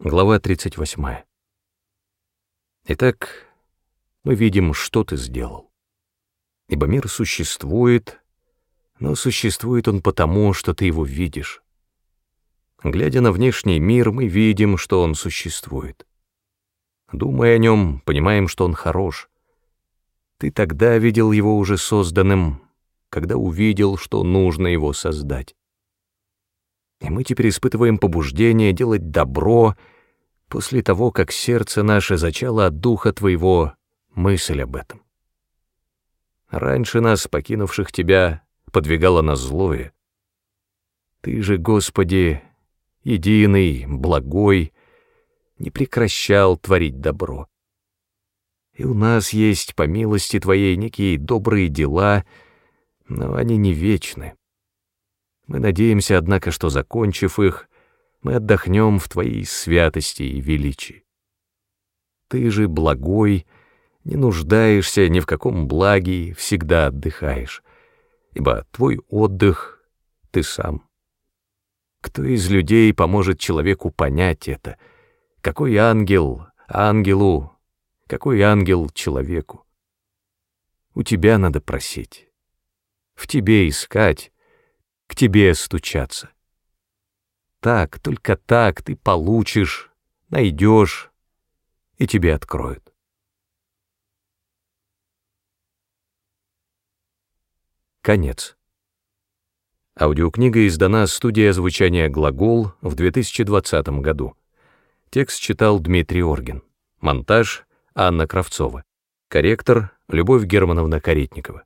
Глава 38. Итак, мы видим, что ты сделал. Ибо мир существует, но существует он потому, что ты его видишь. Глядя на внешний мир, мы видим, что он существует. Думая о нем, понимаем, что он хорош. Ты тогда видел его уже созданным, когда увидел, что нужно его создать. И мы теперь испытываем побуждение делать добро после того, как сердце наше зачало от духа Твоего мысль об этом. Раньше нас, покинувших Тебя, подвигало на злое. Ты же, Господи, единый, благой, не прекращал творить добро. И у нас есть, по милости Твоей, некие добрые дела, но они не вечны. Мы надеемся, однако, что, закончив их, мы отдохнем в Твоей святости и величии. Ты же благой, не нуждаешься ни в каком благе, всегда отдыхаешь, ибо Твой отдых — Ты сам. Кто из людей поможет человеку понять это? Какой ангел ангелу, какой ангел человеку? У Тебя надо просить, в Тебе искать, к тебе стучаться. Так, только так ты получишь, найдешь, и тебе откроют. Конец. Аудиокнига издана студией озвучания «Глагол» в 2020 году. Текст читал Дмитрий Оргин. Монтаж — Анна Кравцова. Корректор — Любовь Германовна Каретникова.